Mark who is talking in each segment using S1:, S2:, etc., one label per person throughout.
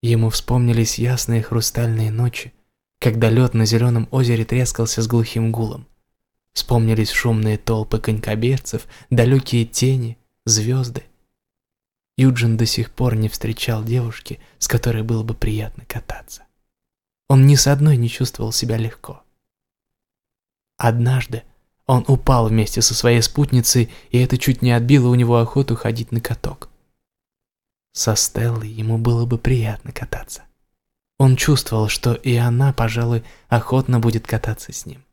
S1: Ему вспомнились ясные хрустальные ночи, когда лед на зеленом озере трескался с глухим гулом. Вспомнились шумные толпы конькоберцев, далекие тени, звезды. Юджин до сих пор не встречал девушки, с которой было бы приятно кататься. Он ни с одной не чувствовал себя легко. Однажды он упал вместе со своей спутницей, и это чуть не отбило у него охоту ходить на каток. Со Стеллой ему было бы приятно кататься. Он чувствовал, что и она, пожалуй, охотно будет кататься с ним.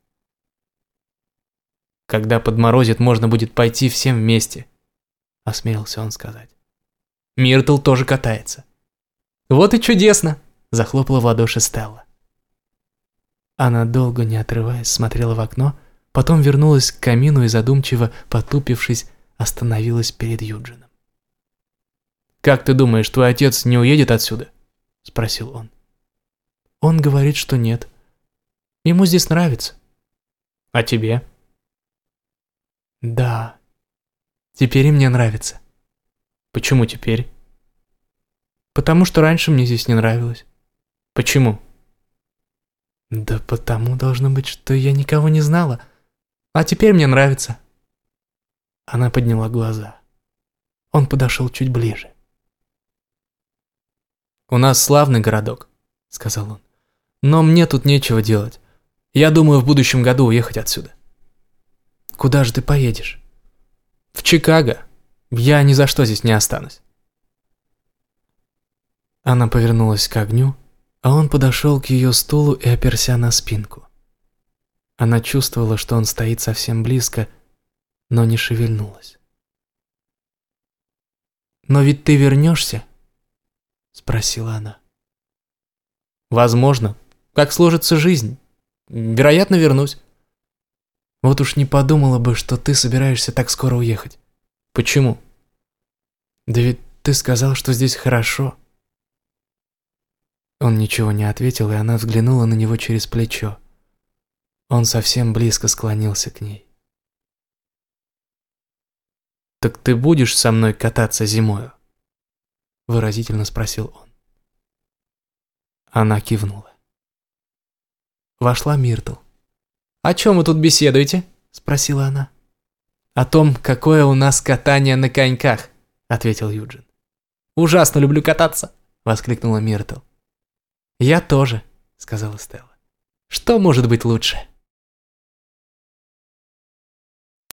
S1: «Когда подморозит, можно будет пойти всем вместе», — осмелился он сказать. «Миртл тоже катается». «Вот и чудесно!» — захлопала в ладоши Стелла. Она долго, не отрываясь, смотрела в окно, потом вернулась к камину и задумчиво, потупившись, остановилась перед Юджином. «Как ты думаешь, твой отец не уедет отсюда?» – спросил он. Он говорит, что нет. Ему здесь нравится. А тебе? Да. Теперь и мне нравится. Почему теперь? Потому что раньше мне здесь не нравилось. Почему? Да потому должно быть, что я никого не знала. А теперь мне нравится. Она подняла глаза. Он подошел чуть ближе. «У нас славный городок», — сказал он. Но мне тут нечего делать. Я думаю в будущем году уехать отсюда. Куда же ты поедешь? В Чикаго. Я ни за что здесь не останусь. Она повернулась к огню, а он подошел к ее стулу и оперся на спинку. Она чувствовала, что он стоит совсем близко, но не шевельнулась. «Но ведь ты вернешься?» – спросила она. «Возможно», как сложится жизнь. Вероятно, вернусь. Вот уж не подумала бы, что ты собираешься так скоро уехать. Почему? Да ведь ты сказал, что здесь хорошо. Он ничего не ответил, и она взглянула на него через плечо. Он совсем близко склонился к ней. «Так ты будешь со мной кататься зимою?» Выразительно спросил он. Она кивнула. Вошла Миртл. «О чем вы тут беседуете?» – спросила она. «О том, какое у нас катание на коньках», – ответил Юджин. «Ужасно люблю кататься», – воскликнула Миртл. «Я тоже», – сказала Стелла. «Что может быть лучше?»